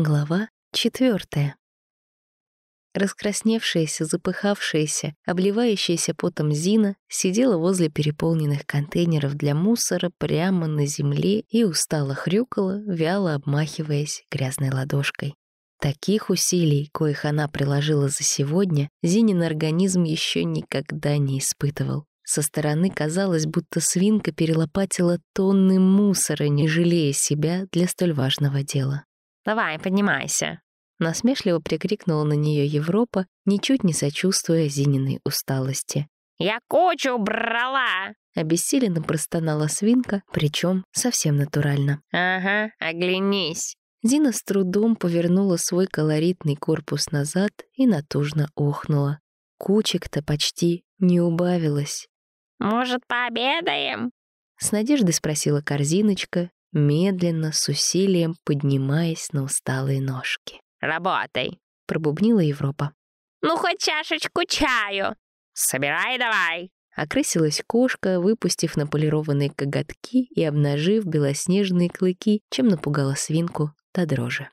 Глава четвертая. Раскрасневшаяся, запыхавшаяся, обливающаяся потом Зина сидела возле переполненных контейнеров для мусора прямо на земле и устало хрюкала, вяло обмахиваясь грязной ладошкой. Таких усилий, коих она приложила за сегодня, Зинин организм еще никогда не испытывал. Со стороны казалось, будто свинка перелопатила тонны мусора, не жалея себя для столь важного дела. Давай, поднимайся!» Насмешливо прикрикнула на нее Европа, ничуть не сочувствуя Зининой усталости. «Я кучу брала!» Обессиленно простонала свинка, причем совсем натурально. «Ага, оглянись!» Зина с трудом повернула свой колоритный корпус назад и натужно охнула. Кучек-то почти не убавилось. «Может, пообедаем?» С надеждой спросила корзиночка, медленно, с усилием поднимаясь на усталые ножки. «Работай!» — пробубнила Европа. «Ну, хоть чашечку чаю! Собирай давай!» Окрысилась кошка, выпустив на полированные коготки и обнажив белоснежные клыки, чем напугала свинку до дрожи.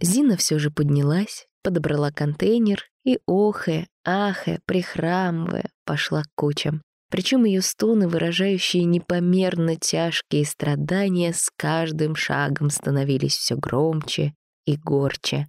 Зина все же поднялась, подобрала контейнер и, охая, ахая, прихрамывая, пошла к кучам. Причем ее стоны, выражающие непомерно тяжкие страдания, с каждым шагом становились все громче и горче.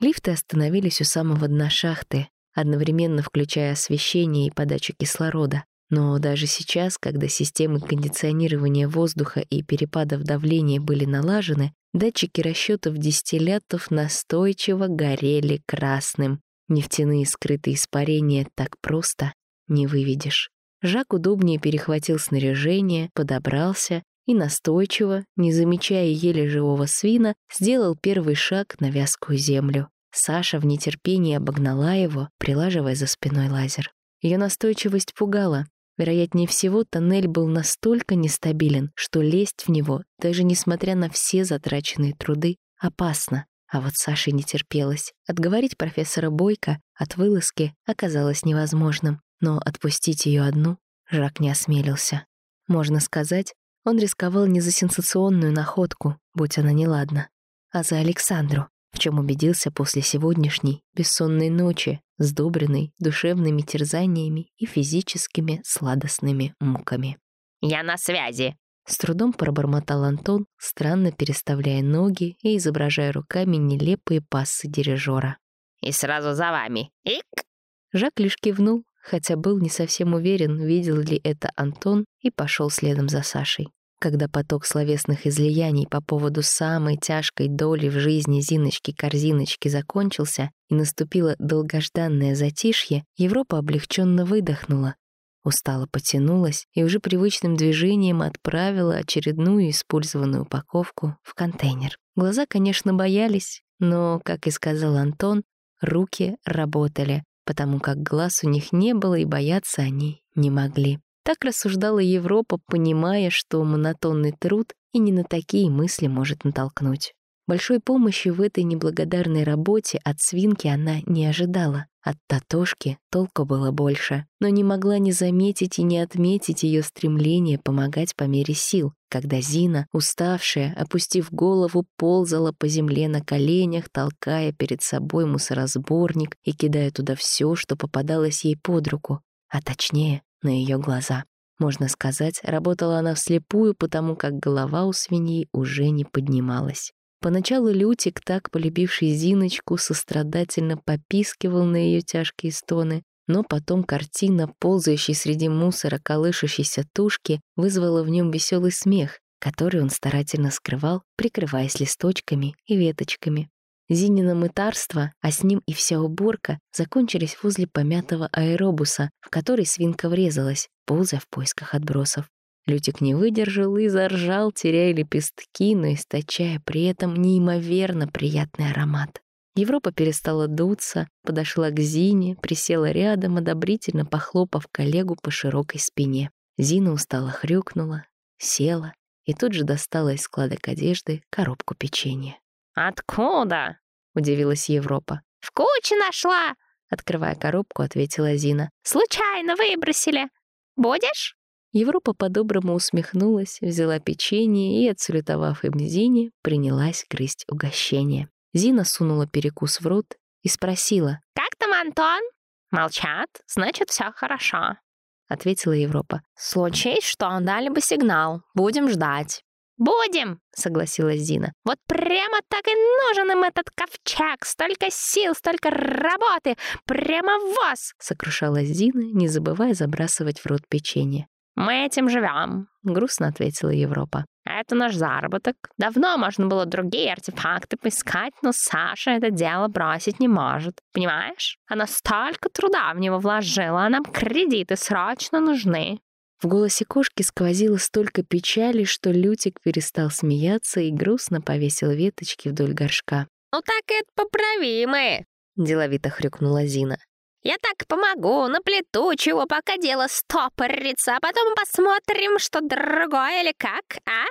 Лифты остановились у самого дна шахты, одновременно включая освещение и подачу кислорода. Но даже сейчас, когда системы кондиционирования воздуха и перепадов давления были налажены, датчики расчетов дистиллятов настойчиво горели красным. Нефтяные скрытые испарения так просто не выведешь. Жак удобнее перехватил снаряжение, подобрался и настойчиво, не замечая еле живого свина, сделал первый шаг на вязкую землю. Саша в нетерпении обогнала его, прилаживая за спиной лазер. Ее настойчивость пугала. Вероятнее всего, тоннель был настолько нестабилен, что лезть в него, даже несмотря на все затраченные труды, опасно. А вот Саше не терпелось. Отговорить профессора Бойко от вылазки оказалось невозможным. Но отпустить ее одну Жак не осмелился. Можно сказать, он рисковал не за сенсационную находку, будь она неладна, а за Александру, в чем убедился после сегодняшней бессонной ночи, сдобренной душевными терзаниями и физическими сладостными муками. «Я на связи!» С трудом пробормотал Антон, странно переставляя ноги и изображая руками нелепые пассы дирижера. «И сразу за вами! Ик!» Жак лишь кивнул, хотя был не совсем уверен, видел ли это Антон, и пошел следом за Сашей. Когда поток словесных излияний по поводу самой тяжкой доли в жизни Зиночки-корзиночки закончился и наступило долгожданное затишье, Европа облегченно выдохнула, устало потянулась и уже привычным движением отправила очередную использованную упаковку в контейнер. Глаза, конечно, боялись, но, как и сказал Антон, руки работали, потому как глаз у них не было и бояться они не могли. Так рассуждала Европа, понимая, что монотонный труд и не на такие мысли может натолкнуть. Большой помощи в этой неблагодарной работе от свинки она не ожидала. От Татошки толку было больше, но не могла не заметить и не отметить ее стремление помогать по мере сил, когда Зина, уставшая, опустив голову, ползала по земле на коленях, толкая перед собой мусоросборник и кидая туда все, что попадалось ей под руку, а точнее, на ее глаза. Можно сказать, работала она вслепую, потому как голова у свиньи уже не поднималась. Поначалу Лютик, так полюбивший Зиночку, сострадательно попискивал на ее тяжкие стоны, но потом картина, ползающей среди мусора колышущейся тушки, вызвала в нем веселый смех, который он старательно скрывал, прикрываясь листочками и веточками. Зинина мытарство, а с ним и вся уборка, закончились возле помятого аэробуса, в который свинка врезалась, ползая в поисках отбросов. Лютик не выдержал и заржал, теряя лепестки, но источая при этом неимоверно приятный аромат. Европа перестала дуться, подошла к Зине, присела рядом, одобрительно похлопав коллегу по широкой спине. Зина устало хрюкнула, села и тут же достала из складок одежды коробку печенья. «Откуда?» — удивилась Европа. «В куче нашла!» — открывая коробку, ответила Зина. «Случайно выбросили. Будешь?» Европа по-доброму усмехнулась, взяла печенье и, отсулетовав им Зине, принялась грызть угощение. Зина сунула перекус в рот и спросила. «Как там Антон?» «Молчат, значит, все хорошо», — ответила Европа. «Случись, что, дали бы сигнал. Будем ждать». «Будем!» — согласилась Зина. «Вот прямо так и нужен им этот ковчег! Столько сил, столько работы! Прямо в вас!» — сокрушалась Зина, не забывая забрасывать в рот печенье. «Мы этим живем», — грустно ответила Европа. «Это наш заработок. Давно можно было другие артефакты поискать, но Саша это дело бросить не может. Понимаешь? Она столько труда в него вложила, а нам кредиты срочно нужны». В голосе кошки сквозило столько печали, что Лютик перестал смеяться и грустно повесил веточки вдоль горшка. «Ну так это поправимые!» — деловито хрюкнула Зина. «Я так помогу, наплету чего, пока дело стопорится, а потом посмотрим, что другое или как, а?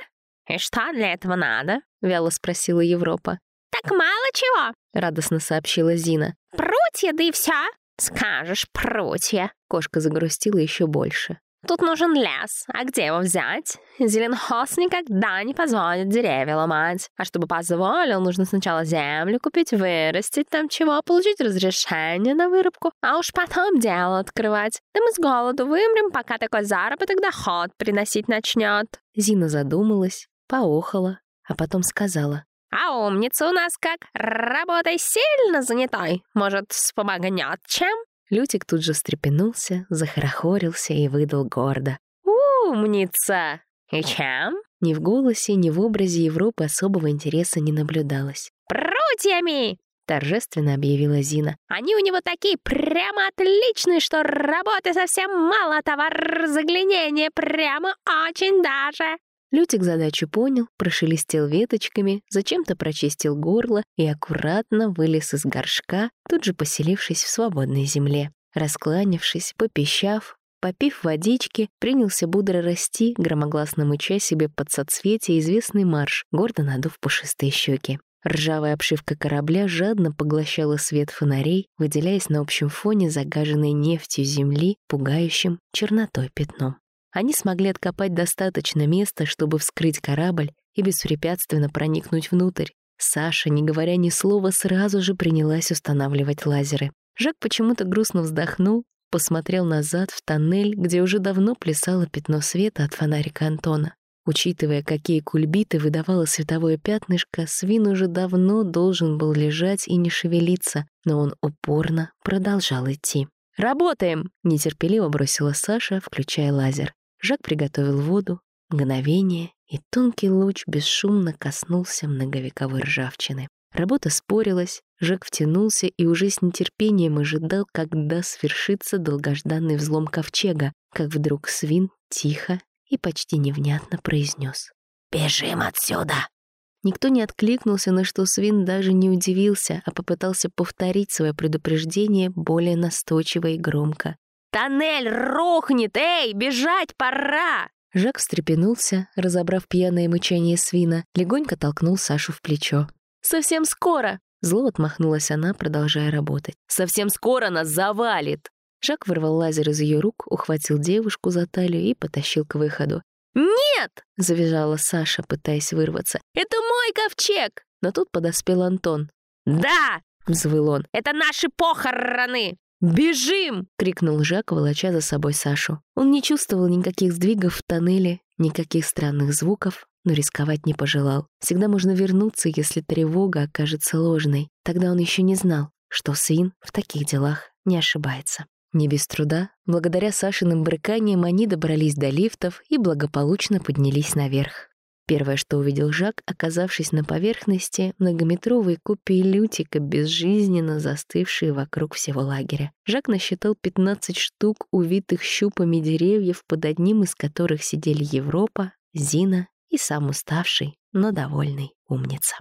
И что для этого надо?» — вяло спросила Европа. «Так мало чего!» — радостно сообщила Зина. «Прутья, да и все!» «Скажешь, прутья!» Кошка загрустила еще больше. Тут нужен лес. А где его взять? Зеленхоз никогда не позволит деревья ломать. А чтобы позволил, нужно сначала землю купить, вырастить там чего, получить разрешение на вырубку, а уж потом дело открывать. Да мы с голоду вымрем, пока такой заработок доход приносить начнет. Зина задумалась, поохала, а потом сказала. А умница у нас как? Работой сильно занятой. Может, вспомогнет чем? Лютик тут же встрепенулся, захорохорился и выдал гордо. «Умница! И чем?» Ни в голосе, ни в образе Европы особого интереса не наблюдалось. «Прутьями!» — торжественно объявила Зина. «Они у него такие прямо отличные, что работы совсем мало, товар заглянения прямо очень даже!» Лютик задачу понял, прошелестел веточками, зачем-то прочистил горло и аккуратно вылез из горшка, тут же поселившись в свободной земле. Раскланившись, попищав, попив водички, принялся бодро расти, громогласно мыча себе под соцветие известный марш, гордо надув пушистые щеки. Ржавая обшивка корабля жадно поглощала свет фонарей, выделяясь на общем фоне загаженной нефтью земли пугающим чернотой пятном. Они смогли откопать достаточно места, чтобы вскрыть корабль и беспрепятственно проникнуть внутрь. Саша, не говоря ни слова, сразу же принялась устанавливать лазеры. Жак почему-то грустно вздохнул, посмотрел назад в тоннель, где уже давно плясало пятно света от фонарика Антона. Учитывая, какие кульбиты выдавало световое пятнышко, свин уже давно должен был лежать и не шевелиться, но он упорно продолжал идти. «Работаем!» — нетерпеливо бросила Саша, включая лазер. Жак приготовил воду, мгновение, и тонкий луч бесшумно коснулся многовековой ржавчины. Работа спорилась, Жак втянулся и уже с нетерпением ожидал, когда свершится долгожданный взлом ковчега, как вдруг свин тихо и почти невнятно произнес. «Бежим отсюда!» Никто не откликнулся, на что свин даже не удивился, а попытался повторить свое предупреждение более настойчиво и громко. «Тоннель рухнет! Эй, бежать пора!» Жак встрепенулся, разобрав пьяное мычание свина, легонько толкнул Сашу в плечо. «Совсем скоро!» Зло отмахнулась она, продолжая работать. «Совсем скоро нас завалит!» Жак вырвал лазер из ее рук, ухватил девушку за талию и потащил к выходу. «Нет!» — завизжала Саша, пытаясь вырваться. «Это мой ковчег!» Но тут подоспел Антон. «Да!» — взвыл он. «Это наши похороны!» «Бежим!» — крикнул Жак, волоча за собой Сашу. Он не чувствовал никаких сдвигов в тоннеле, никаких странных звуков, но рисковать не пожелал. Всегда можно вернуться, если тревога окажется ложной. Тогда он еще не знал, что Свин в таких делах не ошибается. Не без труда, благодаря Сашиным брыканиям они добрались до лифтов и благополучно поднялись наверх. Первое, что увидел Жак, оказавшись на поверхности, многометровые копии Лютика, безжизненно застывшие вокруг всего лагеря. Жак насчитал 15 штук, увитых щупами деревьев, под одним из которых сидели Европа, Зина и сам уставший, но довольный умница.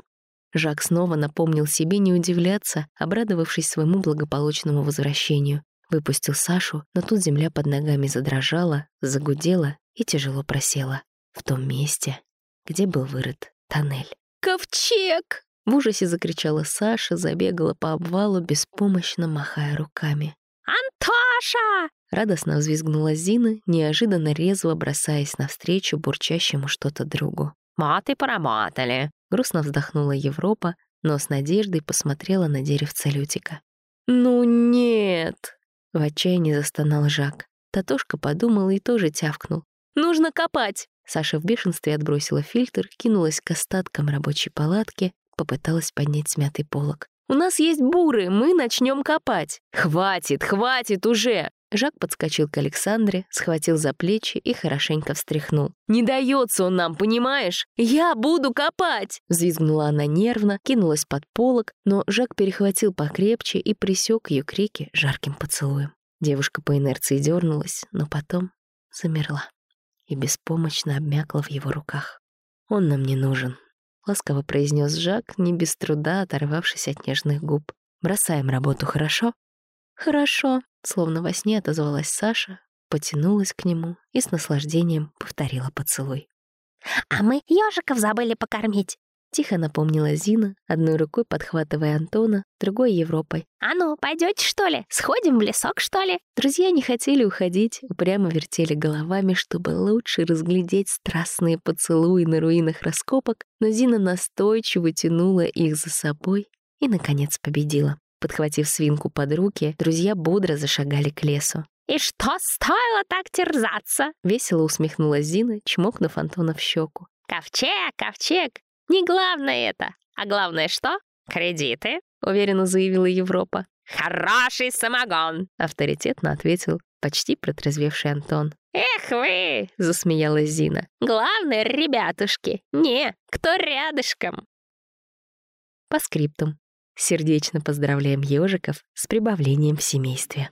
Жак снова напомнил себе не удивляться, обрадовавшись своему благополучному возвращению. Выпустил Сашу, но тут земля под ногами задрожала, загудела и тяжело просела. В том месте, где был вырыт тоннель. «Ковчег!» — в ужасе закричала Саша, забегала по обвалу, беспомощно махая руками. «Антоша!» — радостно взвизгнула Зина, неожиданно резво бросаясь навстречу бурчащему что-то другу. «Вот и поработали!» — грустно вздохнула Европа, но с надеждой посмотрела на деревце лютика. «Ну нет!» — в отчаянии застонал Жак. Татошка подумал и тоже тявкнул. «Нужно копать!» Саша в бешенстве отбросила фильтр, кинулась к остаткам рабочей палатки, попыталась поднять смятый полог. «У нас есть буры, мы начнем копать!» «Хватит, хватит уже!» Жак подскочил к Александре, схватил за плечи и хорошенько встряхнул. «Не дается он нам, понимаешь? Я буду копать!» Взвизгнула она нервно, кинулась под полок, но Жак перехватил покрепче и присек ее крики жарким поцелуем. Девушка по инерции дернулась, но потом замерла и беспомощно обмякла в его руках. «Он нам не нужен», — ласково произнес Жак, не без труда оторвавшись от нежных губ. «Бросаем работу, хорошо?» «Хорошо», — словно во сне отозвалась Саша, потянулась к нему и с наслаждением повторила поцелуй. «А мы ежиков забыли покормить», Тихо напомнила Зина, одной рукой подхватывая Антона, другой — Европой. «А ну, пойдете что ли? Сходим в лесок, что ли?» Друзья не хотели уходить, упрямо вертели головами, чтобы лучше разглядеть страстные поцелуи на руинах раскопок, но Зина настойчиво тянула их за собой и, наконец, победила. Подхватив свинку под руки, друзья бодро зашагали к лесу. «И что стоило так терзаться?» — весело усмехнулась Зина, чмокнув Антона в щеку. «Ковчег, ковчег! Не главное это. А главное что? Кредиты, уверенно заявила Европа. Хороший самогон, авторитетно ответил почти протрезвевший Антон. «Эх вы!» — засмеялась Зина. «Главное, ребятушки, не, кто рядышком!» По скриптум. Сердечно поздравляем ежиков с прибавлением в семействе.